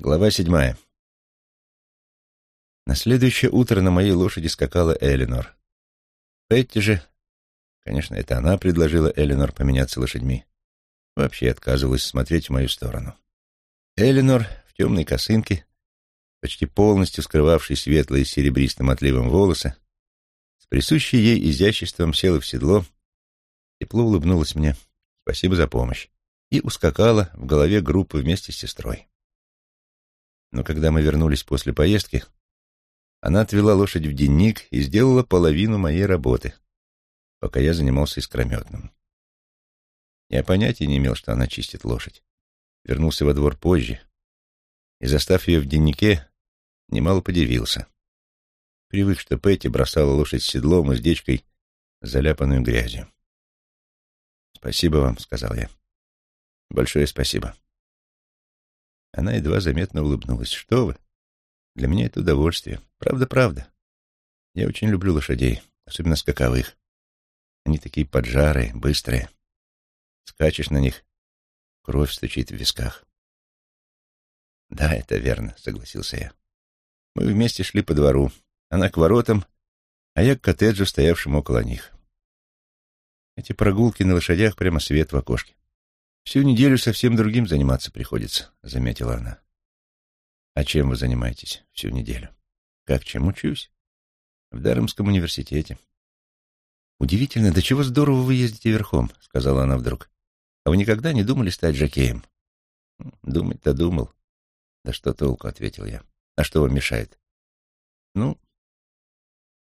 Глава седьмая. На следующее утро на моей лошади скакала Эленор. Петти же, конечно, это она предложила Эленор поменяться лошадьми, вообще отказывалась смотреть в мою сторону. Эленор в темной косынке, почти полностью скрывавшей светлые серебристым отливом волосы, с присущей ей изяществом села в седло, тепло улыбнулась мне, спасибо за помощь, и ускакала в голове группы вместе с сестрой. Но когда мы вернулись после поездки, она отвела лошадь в денник и сделала половину моей работы, пока я занимался искрометным. Я понятия не имел, что она чистит лошадь. Вернулся во двор позже и, застав ее в деннике, немало подивился. Привык, что Петти бросала лошадь седлом уздечкой, заляпанную грязью. «Спасибо вам», — сказал я. «Большое спасибо». Она едва заметно улыбнулась. «Что вы? Для меня это удовольствие. Правда-правда. Я очень люблю лошадей, особенно скаковых. Они такие поджарые, быстрые. Скачешь на них, кровь стучит в висках». «Да, это верно», — согласился я. Мы вместе шли по двору. Она к воротам, а я к коттеджу, стоявшему около них. Эти прогулки на лошадях прямо свет в окошке. Всю неделю совсем другим заниматься приходится, — заметила она. А чем вы занимаетесь всю неделю? Как чем учусь? В Даремском университете. Удивительно, до чего здорово вы ездите верхом, — сказала она вдруг. А вы никогда не думали стать жокеем? Думать-то думал. Да что толку, — ответил я. А что вам мешает? Ну,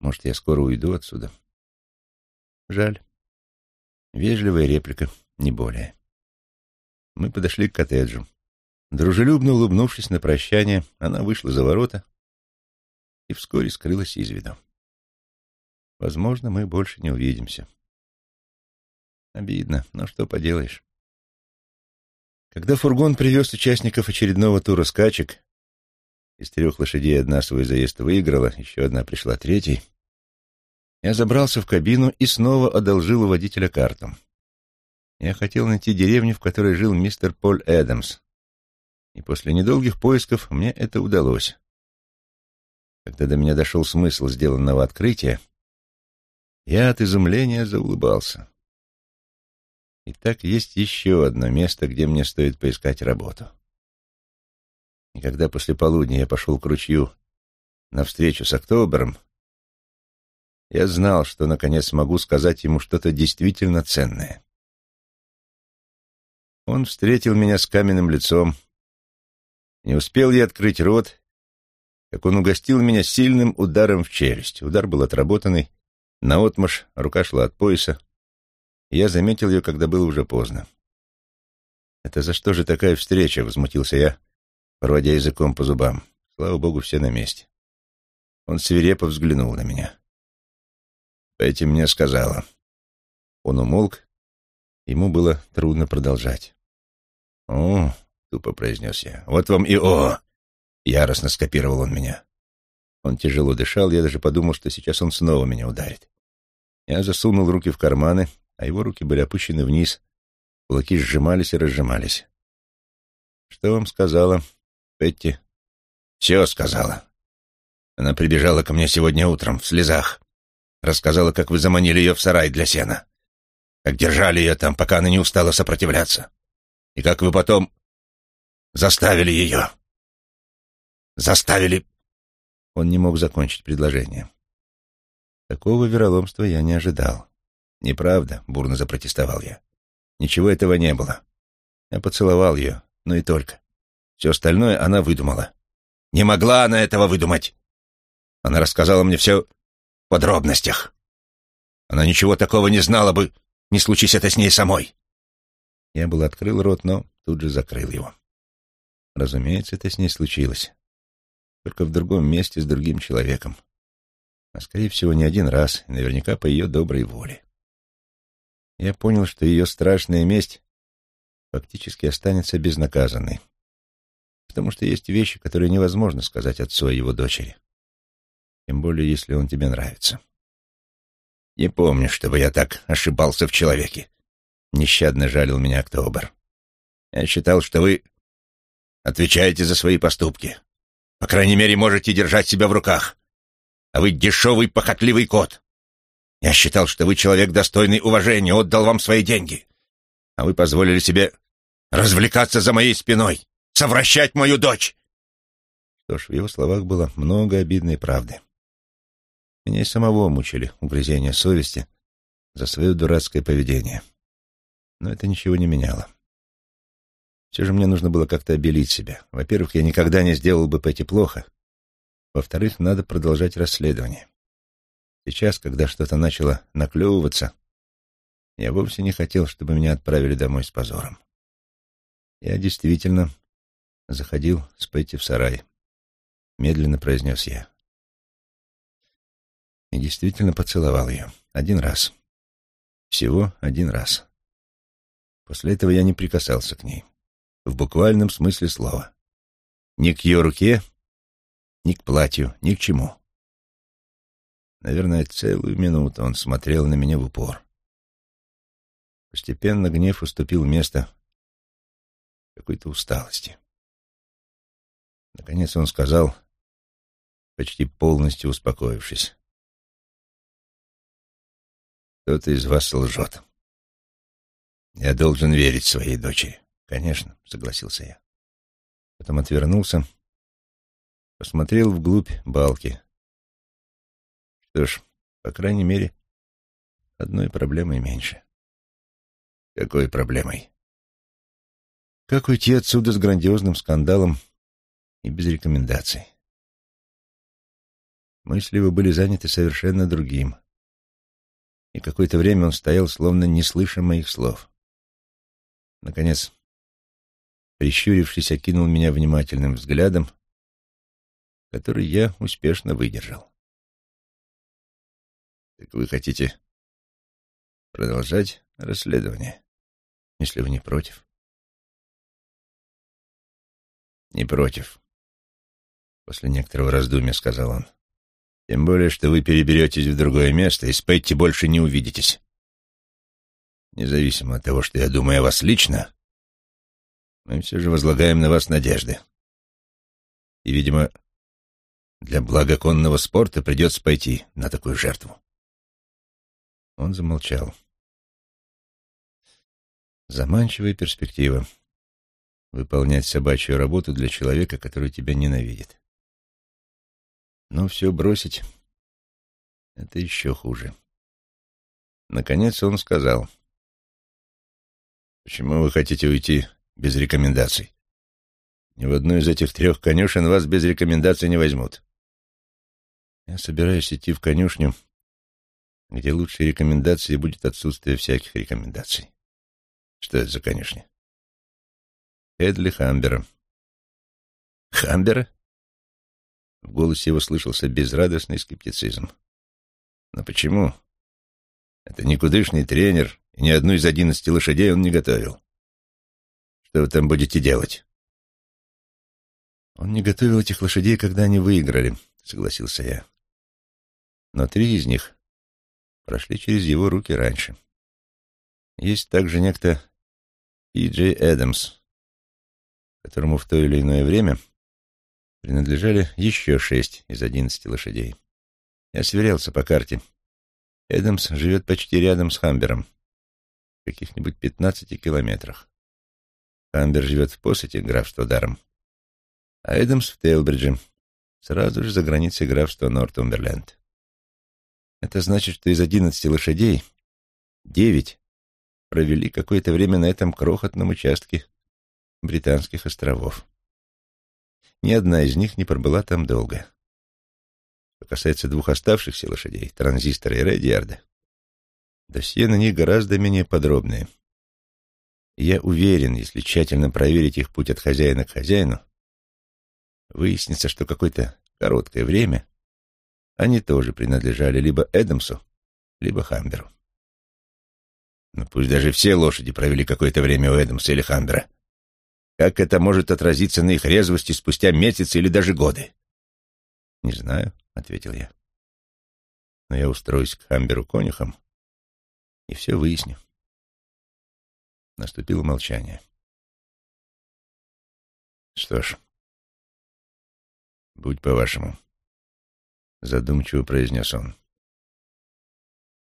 может, я скоро уйду отсюда. Жаль. Вежливая реплика, не более. Мы подошли к коттеджу. Дружелюбно улыбнувшись на прощание, она вышла за ворота и вскоре скрылась из виду. Возможно, мы больше не увидимся. Обидно, но что поделаешь. Когда фургон привез участников очередного тура скачек, из трех лошадей одна свой заезд выиграла, еще одна пришла третьей, я забрался в кабину и снова одолжил у водителя карту. Я хотел найти деревню, в которой жил мистер Поль Эдамс, и после недолгих поисков мне это удалось. Когда до меня дошел смысл сделанного открытия, я от изумления заулыбался. Итак, есть еще одно место, где мне стоит поискать работу. И когда после полудня я пошел к ручью на встречу с Октобером, я знал, что наконец могу сказать ему что-то действительно ценное. Он встретил меня с каменным лицом. Не успел я открыть рот, как он угостил меня сильным ударом в челюсть. Удар был отработанный, наотмашь, рука шла от пояса. Я заметил ее, когда было уже поздно. «Это за что же такая встреча?» — возмутился я, проводя языком по зубам. Слава богу, все на месте. Он свирепо взглянул на меня. Петти мне сказала. Он умолк, ему было трудно продолжать. «О!» — тупо произнес я. «Вот вам и о!» Яростно скопировал он меня. Он тяжело дышал, я даже подумал, что сейчас он снова меня ударит. Я засунул руки в карманы, а его руки были опущены вниз, кулаки сжимались и разжимались. «Что вам сказала Петти?» «Все сказала. Она прибежала ко мне сегодня утром в слезах. Рассказала, как вы заманили ее в сарай для сена. Как держали ее там, пока она не устала сопротивляться. И как вы потом заставили ее. Заставили... Он не мог закончить предложение. Такого вероломства я не ожидал. «Неправда», — бурно запротестовал я. «Ничего этого не было. Я поцеловал ее, но и только. Все остальное она выдумала. Не могла она этого выдумать. Она рассказала мне все в подробностях. Она ничего такого не знала бы, не случись это с ней самой. Я был открыл рот, но тут же закрыл его. Разумеется, это с ней случилось. Только в другом месте с другим человеком. А, скорее всего, не один раз, наверняка по ее доброй воле. Я понял, что ее страшная месть фактически останется безнаказанной. Потому что есть вещи, которые невозможно сказать отцу о его дочери. Тем более, если он тебе нравится. Не помню, чтобы я так ошибался в человеке. Нещадно жалил меня Октобер. Я считал, что вы отвечаете за свои поступки. По крайней мере, можете держать себя в руках. А вы дешевый, похотливый кот. Я считал, что вы человек достойный уважения, отдал вам свои деньги. А вы позволили себе развлекаться за моей спиной, совращать мою дочь. Что ж, в его словах было много обидной правды. Меня и самого мучили угрызения совести за свое дурацкое поведение. Но это ничего не меняло. Все же мне нужно было как-то обелить себя. Во-первых, я никогда не сделал бы Пэти плохо. Во-вторых, надо продолжать расследование. Сейчас, когда что-то начало наклевываться, я вовсе не хотел, чтобы меня отправили домой с позором. Я действительно заходил с Петти в сарай. Медленно произнес я. И действительно поцеловал ее. Один раз. Всего один раз. После этого я не прикасался к ней. В буквальном смысле слова. Ни к ее руке, ни к платью, ни к чему. Наверное, целую минуту он смотрел на меня в упор. Постепенно гнев уступил место какой-то усталости. Наконец он сказал, почти полностью успокоившись. «Кто-то из вас лжет. Я должен верить своей дочери». «Конечно», — согласился я. Потом отвернулся, посмотрел вглубь балки. Что ж, по крайней мере, одной проблемой меньше. Какой проблемой? Как уйти отсюда с грандиозным скандалом и без рекомендаций? Мысли его были заняты совершенно другим. И какое-то время он стоял, словно не слыша моих слов. Наконец, прищурившись, окинул меня внимательным взглядом, который я успешно выдержал. «Так вы хотите продолжать расследование, если вы не против?» «Не против», — после некоторого раздумья сказал он. «Тем более, что вы переберетесь в другое место и с Петти больше не увидитесь. Независимо от того, что я думаю о вас лично, мы все же возлагаем на вас надежды. И, видимо, для блага конного спорта придется пойти на такую жертву». Он замолчал. Заманчивая перспектива выполнять собачью работу для человека, который тебя ненавидит. Но все бросить — это еще хуже. Наконец он сказал. «Почему вы хотите уйти без рекомендаций? Ни в одну из этих трех конюшен вас без рекомендаций не возьмут. Я собираюсь идти в конюшню, где лучшей рекомендацией будет отсутствие всяких рекомендаций. Что это за конюшня? Эдли Хамбера. Хамбера? В голосе его слышался безрадостный скептицизм. Но почему? Это никудышный тренер, и ни одну из одиннадцати лошадей он не готовил. Что вы там будете делать? Он не готовил этих лошадей, когда они выиграли, согласился я. Но три из них прошли через его руки раньше. Есть также некто И. Джей Эдамс, которому в то или иное время принадлежали еще шесть из одиннадцати лошадей. Я сверялся по карте. Эдамс живет почти рядом с Хамбером, каких-нибудь пятнадцати километрах. Хамбер живет в Посете, графство Даром, а Эдамс в Тейлбридже, сразу же за границей графства Нортумберленд. Это значит, что из одиннадцати лошадей девять провели какое-то время на этом крохотном участке Британских островов. Ни одна из них не пробыла там долго. Что касается двух оставшихся лошадей, Транзистора и Редиарда, досье на них гораздо менее подробное. И я уверен, если тщательно проверить их путь от хозяина к хозяину, выяснится, что какое-то короткое время они тоже принадлежали либо Эдамсу, либо Хамберу. Но пусть даже все лошади провели какое-то время у Эдамса или Хамбера. Как это может отразиться на их резвости спустя месяцы или даже годы? Не знаю, ответил я. Но я устроюсь к Хамберу конюхом и все выясню. Наступило молчание. Что ж, будь по-вашему, задумчиво произнес он.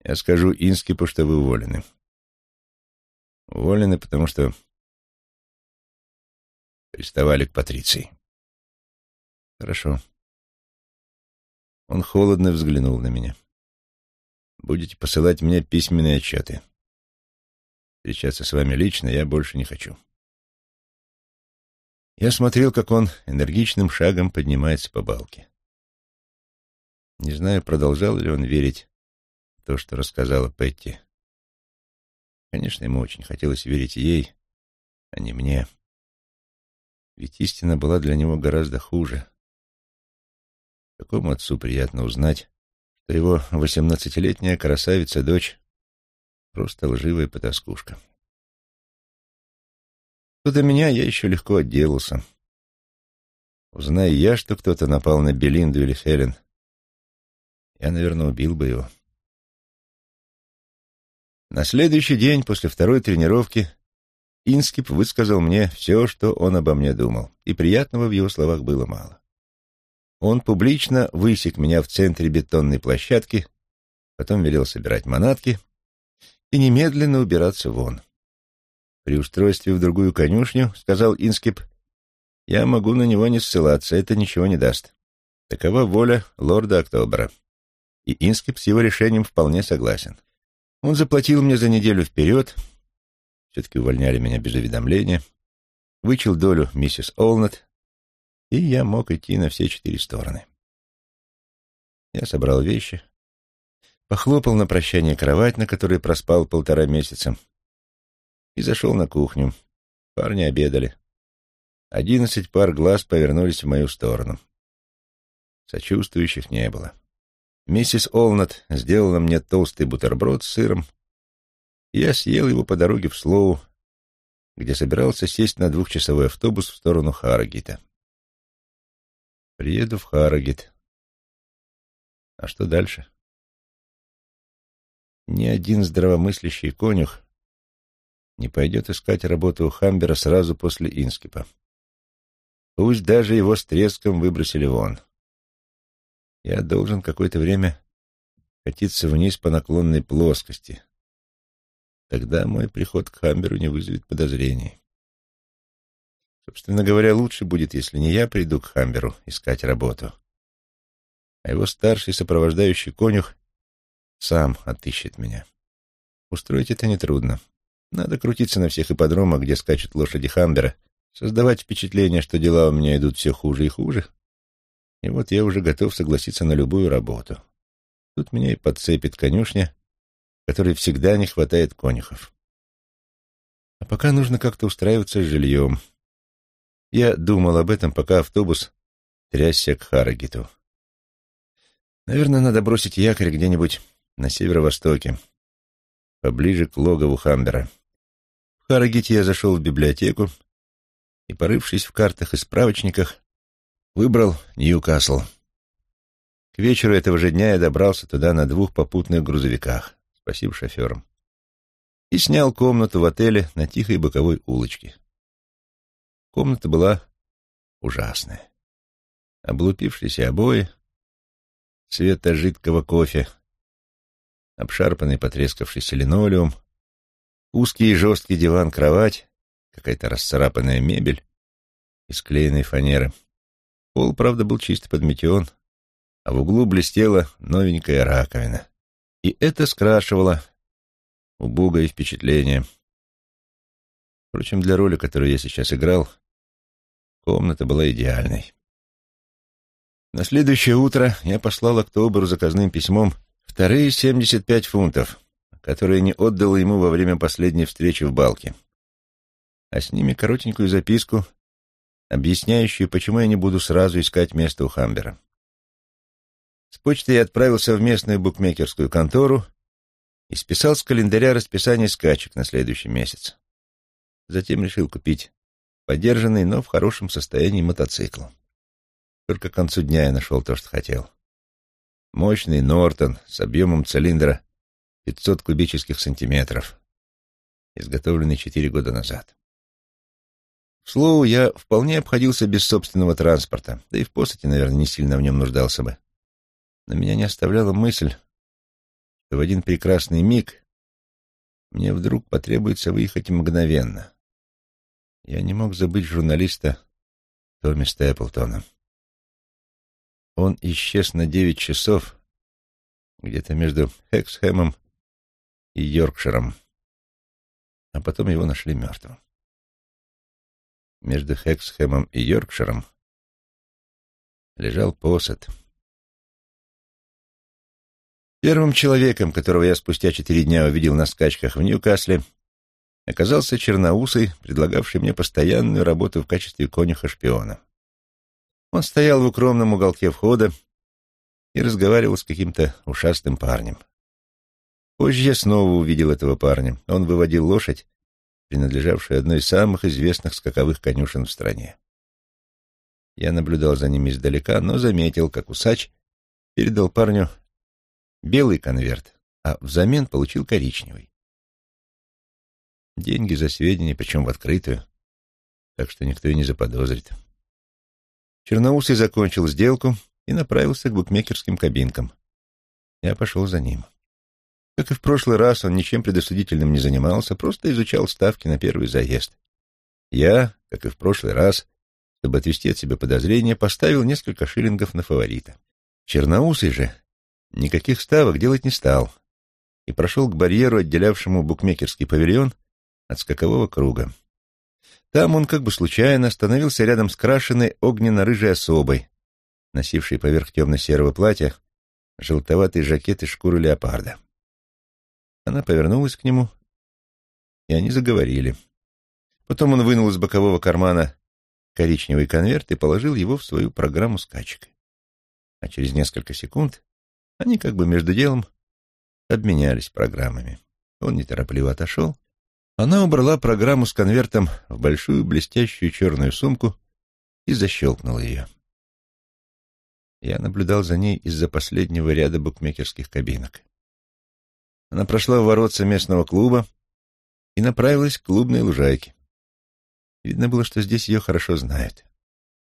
Я скажу Инскипу, что вы уволены. Уволены, потому что приставали к Патриции. Хорошо. Он холодно взглянул на меня. Будете посылать мне письменные отчеты. Встречаться с вами лично я больше не хочу. Я смотрел, как он энергичным шагом поднимается по балке. Не знаю, продолжал ли он верить в то, что рассказала Петти. Конечно, ему очень хотелось верить ей, а не мне. Ведь истина была для него гораздо хуже. Какому отцу приятно узнать, его восемнадцатилетняя красавица-дочь просто лживая потаскушка. Что до меня, я еще легко отделался. Узнай я, что кто-то напал на Белинду или Хелен, я, наверное, убил бы его. На следующий день после второй тренировки Инскип высказал мне все, что он обо мне думал, и приятного в его словах было мало. Он публично высек меня в центре бетонной площадки, потом велел собирать манатки и немедленно убираться вон. При устройстве в другую конюшню, сказал Инскип, я могу на него не ссылаться, это ничего не даст. Такова воля лорда Октобера. И Инскип с его решением вполне согласен. Он заплатил мне за неделю вперед, все-таки увольняли меня без уведомления, вычел долю миссис Олнет, и я мог идти на все четыре стороны. Я собрал вещи, похлопал на прощание кровать, на которой проспал полтора месяца, и зашел на кухню. Парни обедали. Одиннадцать пар глаз повернулись в мою сторону. Сочувствующих не было. Миссис Олнат сделала мне толстый бутерброд с сыром, я съел его по дороге в Слоу, где собирался сесть на двухчасовой автобус в сторону Харрогита. Приеду в Харрогит. А что дальше? Ни один здравомыслящий конюх не пойдет искать работу у Хамбера сразу после Инскипа. Пусть даже его с треском выбросили вон. Я должен какое-то время катиться вниз по наклонной плоскости. Тогда мой приход к Хамберу не вызовет подозрений. Собственно говоря, лучше будет, если не я приду к Хамберу искать работу, а его старший сопровождающий конюх сам отыщет меня. Устроить это нетрудно. Надо крутиться на всех ипподромах, где скачут лошади Хамбера, создавать впечатление, что дела у меня идут все хуже и хуже. И вот я уже готов согласиться на любую работу. Тут меня и подцепит конюшня, которой всегда не хватает конюхов. А пока нужно как-то устраиваться с жильем. Я думал об этом, пока автобус трясся к Харагиту. Наверное, надо бросить якорь где-нибудь на северо-востоке, поближе к логову Хамбера. В Харагите я зашел в библиотеку и, порывшись в картах и справочниках, выбрал Ньюкасл. К вечеру этого же дня я добрался туда на двух попутных грузовиках, спасибо шоферам, и снял комнату в отеле на тихой боковой улочке. Комната была ужасная. Облупившиеся обои, цвета жидкого кофе, обшарпанный потрескавшийся линолеум, узкий и жесткий диван-кровать, какая-то расцарапанная мебель из склеенной фанеры. Пол, правда, был чисто подметен, а в углу блестела новенькая раковина. И это скрашивало убогое впечатление. Впрочем, для роли, которую я сейчас играл, Комната была идеальной. На следующее утро я послал Октоберу заказным письмом вторые 75 фунтов, которые не отдал ему во время последней встречи в Балке, а с ними коротенькую записку, объясняющую, почему я не буду сразу искать место у Хамбера. С почты я отправился в местную букмекерскую контору и списал с календаря расписание скачек на следующий месяц. Затем решил купить подержанный, но в хорошем состоянии мотоцикл. Только к концу дня я нашел то, что хотел. Мощный Нортон с объемом цилиндра 500 кубических сантиметров, изготовленный четыре года назад. К слову, я вполне обходился без собственного транспорта, да и в посоте, наверное, не сильно в нем нуждался бы. Но меня не оставляла мысль, что в один прекрасный миг мне вдруг потребуется выехать мгновенно. Я не мог забыть журналиста Томми Степлтона. Он исчез на девять часов где-то между Хексхэмом и Йоркширом, а потом его нашли мертвым. Между Хексхэмом и Йоркширом лежал посад. Первым человеком, которого я спустя четыре дня увидел на скачках в Ньюкасле, оказался черноусый, предлагавший мне постоянную работу в качестве конюха-шпиона. Он стоял в укромном уголке входа и разговаривал с каким-то ушастым парнем. Позже я снова увидел этого парня. Он выводил лошадь, принадлежавшую одной из самых известных скаковых конюшен в стране. Я наблюдал за ним издалека, но заметил, как усач передал парню белый конверт, а взамен получил коричневый. Деньги за сведения, причем в открытую, так что никто и не заподозрит. Черноусый закончил сделку и направился к букмекерским кабинкам. Я пошел за ним. Как и в прошлый раз, он ничем предосудительным не занимался, просто изучал ставки на первый заезд. Я, как и в прошлый раз, чтобы отвести от себя подозрения, поставил несколько шиллингов на фаворита. Черноусый же никаких ставок делать не стал и прошел к барьеру, отделявшему букмекерский павильон от скакового круга. Там он как бы случайно остановился рядом с крашенной огненно-рыжей особой, носившей поверх темно-серого платья желтоватый жакет из шкуры леопарда. Она повернулась к нему, и они заговорили. Потом он вынул из бокового кармана коричневый конверт и положил его в свою программу скачек. А через несколько секунд они как бы между делом обменялись программами. Он неторопливо отошел. Она убрала программу с конвертом в большую блестящую черную сумку и защелкнула ее. Я наблюдал за ней из-за последнего ряда букмекерских кабинок. Она прошла в воротца местного клуба и направилась к клубной лужайке. Видно было, что здесь ее хорошо знают.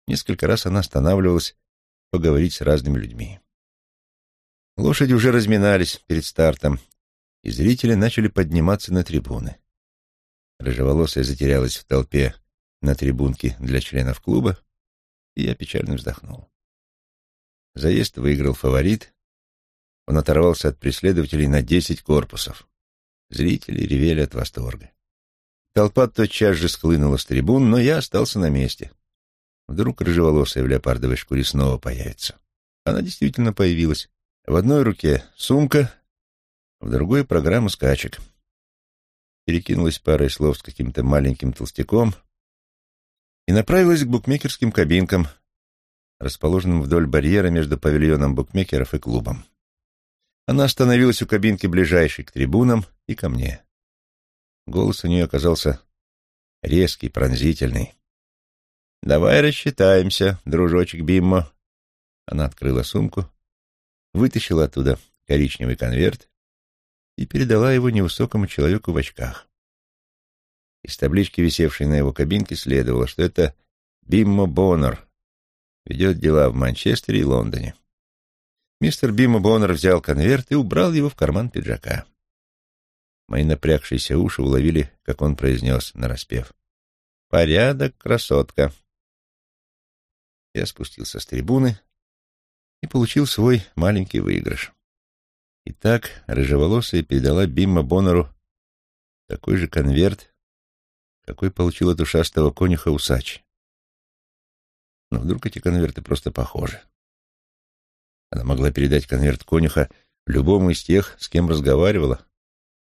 Несколько раз она останавливалась поговорить с разными людьми. Лошади уже разминались перед стартом, и зрители начали подниматься на трибуны. Рыжеволосая затерялась в толпе на трибунке для членов клуба, и я печально вздохнул. Заезд выиграл фаворит. Он оторвался от преследователей на десять корпусов. Зрители ревели от восторга. Толпа тотчас же схлынула с трибун, но я остался на месте. Вдруг рыжеволосая в леопардовой шкуре снова появится. Она действительно появилась. В одной руке сумка, в другой — программа скачек. Перекинулась парой слов с каким-то маленьким толстяком и направилась к букмекерским кабинкам, расположенным вдоль барьера между павильоном букмекеров и клубом. Она остановилась у кабинки, ближайшей к трибунам, и ко мне. Голос у нее оказался резкий, пронзительный. «Давай рассчитаемся, дружочек Биммо». Она открыла сумку, вытащила оттуда коричневый конверт и передала его невысокому человеку в очках. Из таблички, висевшей на его кабинке, следовало, что это Биммо Боннер, ведет дела в Манчестере и Лондоне. Мистер Биммо Боннер взял конверт и убрал его в карман пиджака. Мои напрягшиеся уши уловили, как он произнес, нараспев. «Порядок, красотка!» Я спустился с трибуны и получил свой маленький выигрыш. Итак, рыжеволосая передала Бимма Боннеру такой же конверт, какой получил от ушастого конюха усач. Но вдруг эти конверты просто похожи. Она могла передать конверт конюха любому из тех, с кем разговаривала,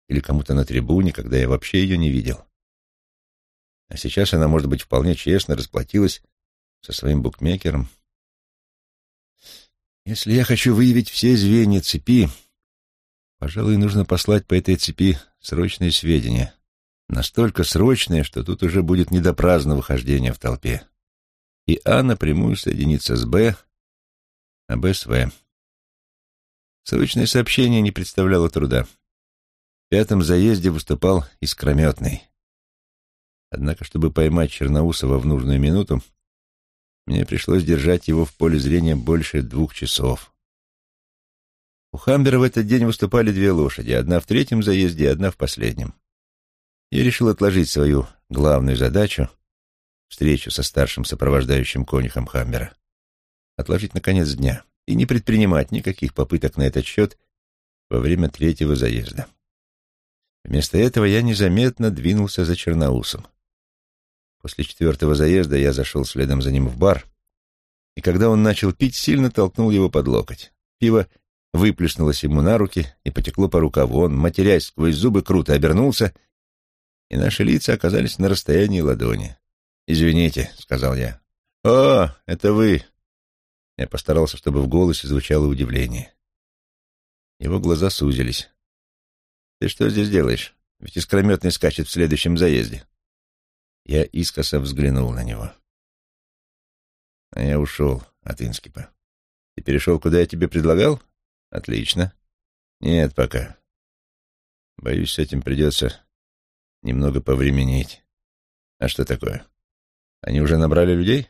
или кому-то на трибуне, когда я вообще ее не видел. А сейчас она, может быть, вполне честно расплатилась со своим букмекером. Если я хочу выявить все звенья цепи, пожалуй, нужно послать по этой цепи срочные сведения. Настолько срочные, что тут уже будет не до праздного хождения в толпе и А напрямую соединится с Б, а Б с В. Срочное сообщение не представляло труда. В пятом заезде выступал искрометный. Однако, чтобы поймать Черноусова в нужную минуту, мне пришлось держать его в поле зрения больше двух часов. У Хамбера в этот день выступали две лошади, одна в третьем заезде, одна в последнем. Я решил отложить свою главную задачу — встречу со старшим сопровождающим конюхом Хамбера. Отложить на конец дня и не предпринимать никаких попыток на этот счет во время третьего заезда. Вместо этого я незаметно двинулся за Черноусом. После четвертого заезда я зашел следом за ним в бар, и когда он начал пить, сильно толкнул его под локоть. Пиво выплеснулось ему на руки и потекло по рукаву. Он, матерясь сквозь зубы, круто обернулся, и наши лица оказались на расстоянии ладони. «Извините», — сказал я. «О, это вы!» Я постарался, чтобы в голосе звучало удивление. Его глаза сузились. «Ты что здесь делаешь? Ведь искрометный скачет в следующем заезде». Я искоса взглянул на него. А я ушел от Инскипа. Ты перешел, куда я тебе предлагал? Отлично. Нет, пока. Боюсь, с этим придется немного повременить. А что такое? Они уже набрали людей?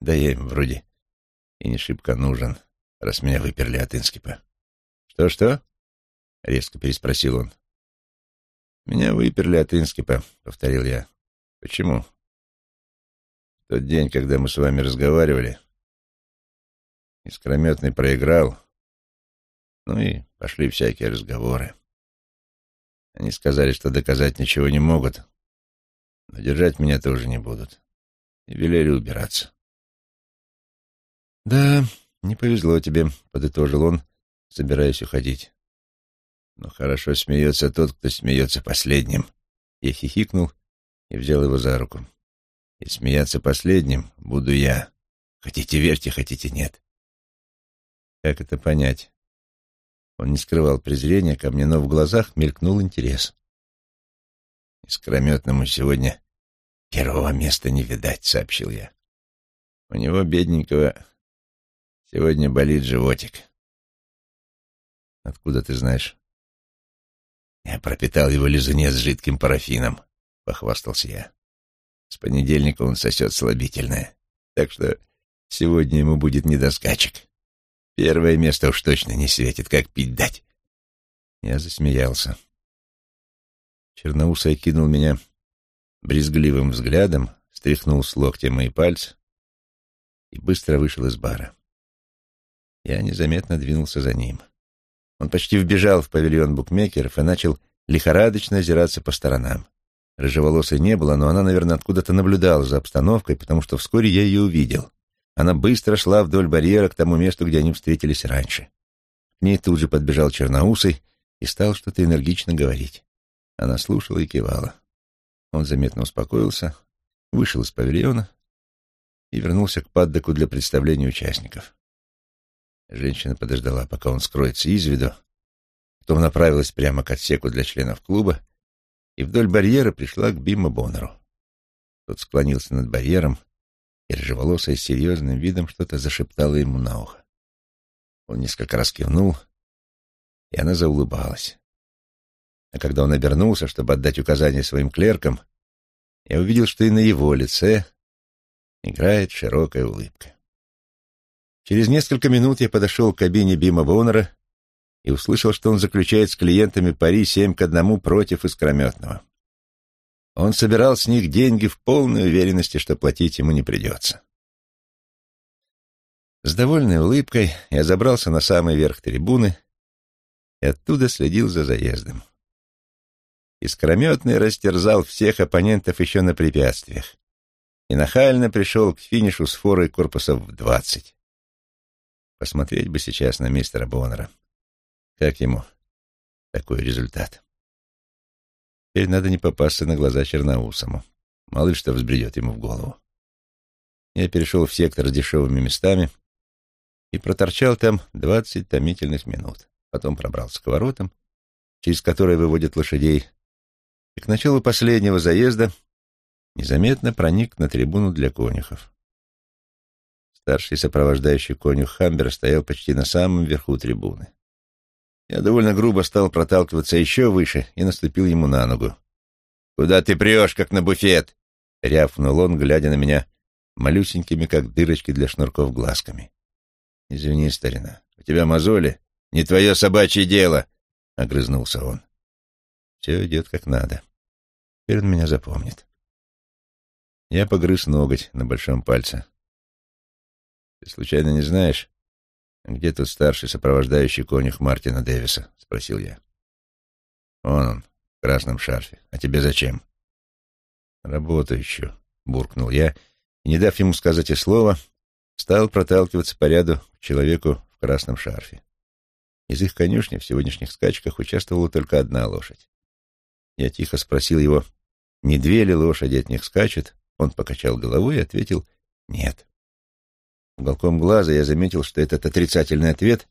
Да я им вроде и не шибко нужен, раз меня выперли от Инскипа. Что-что? Резко переспросил он. «Меня выперли от Инскипа», — повторил я. «Почему?» «В тот день, когда мы с вами разговаривали, искрометный проиграл, ну и пошли всякие разговоры. Они сказали, что доказать ничего не могут, но держать меня тоже не будут, и велели убираться». «Да, не повезло тебе», — подытожил он, собираясь уходить. Но хорошо смеется тот, кто смеется последним. Я хихикнул и взял его за руку. И смеяться последним буду я. Хотите верьте, хотите нет. Как это понять? Он не скрывал презрения ко мне, но в глазах мелькнул интерес. Искрометному сегодня первого места не видать, сообщил я. У него, бедненького, сегодня болит животик. Откуда ты знаешь? Я пропитал его лизунец жидким парафином, — похвастался я. С понедельника он сосет слабительное, так что сегодня ему будет не до скачек. Первое место уж точно не светит, как пить дать. Я засмеялся. Черноусый кинул меня брезгливым взглядом, стряхнул с локтя мои пальцы и быстро вышел из бара. Я незаметно двинулся за ним. — он почти вбежал в павильон букмекеров и начал лихорадочно озираться по сторонам. Рыжеволосой не было, но она, наверное, откуда-то наблюдала за обстановкой, потому что вскоре я ее увидел. Она быстро шла вдоль барьера к тому месту, где они встретились раньше. К ней тут же подбежал черноусый и стал что-то энергично говорить. Она слушала и кивала. Он заметно успокоился, вышел из павильона и вернулся к паддоку для представления участников. Женщина подождала, пока он скроется из виду, потом направилась прямо к отсеку для членов клуба и вдоль барьера пришла к Биму Боннеру. Тот склонился над барьером, и рыжеволосая с серьезным видом что-то зашептала ему на ухо. Он несколько раз кивнул, и она заулыбалась. А когда он обернулся, чтобы отдать указания своим клеркам, я увидел, что и на его лице играет широкая улыбка. Через несколько минут я подошел к кабине Бима Боннера и услышал, что он заключает с клиентами пари семь к одному против искрометного. Он собирал с них деньги в полной уверенности, что платить ему не придется. С довольной улыбкой я забрался на самый верх трибуны и оттуда следил за заездом. Искрометный растерзал всех оппонентов еще на препятствиях и нахально пришел к финишу с форой корпусов в двадцать. Посмотреть бы сейчас на мистера Боннера. Как ему такой результат? Теперь надо не попасться на глаза Черноусому. Мало что взбредет ему в голову. Я перешел в сектор с дешевыми местами и проторчал там двадцать томительных минут. Потом пробрался к воротам, через которые выводят лошадей, и к началу последнего заезда незаметно проник на трибуну для конюхов. Старший сопровождающий конюх Хамбер стоял почти на самом верху трибуны. Я довольно грубо стал проталкиваться еще выше и наступил ему на ногу. Куда ты прешь, как на буфет?» — рявкнул он, глядя на меня малюсенькими, как дырочки для шнурков, глазками. «Извини, старина, у тебя мозоли? Не твое собачье дело!» — огрызнулся он. «Все идет как надо. Теперь он меня запомнит». Я погрыз ноготь на большом пальце. «Ты случайно не знаешь, где тот старший сопровождающий конюх Мартина Дэвиса?» — спросил я. «Вон он, в красном шарфе. А тебе зачем?» «Работу ищу», — буркнул я, и, не дав ему сказать и слова, стал проталкиваться по ряду к человеку в красном шарфе. Из их конюшни в сегодняшних скачках участвовала только одна лошадь. Я тихо спросил его, не две ли лошади от них скачут, он покачал головой и ответил «нет». Уголком глаза я заметил, что этот отрицательный ответ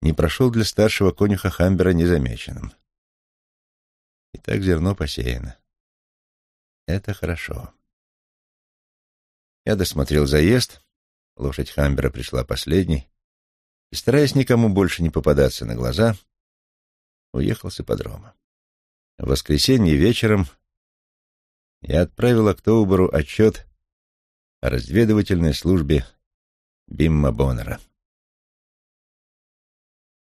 не прошел для старшего конюха Хамбера незамеченным. И так зерно посеяно. Это хорошо. Я досмотрел заезд, лошадь Хамбера пришла последней, и, стараясь никому больше не попадаться на глаза, уехал с ипподрома. В воскресенье вечером я отправил Октоберу отчет о разведывательной службе Бимма Боннера.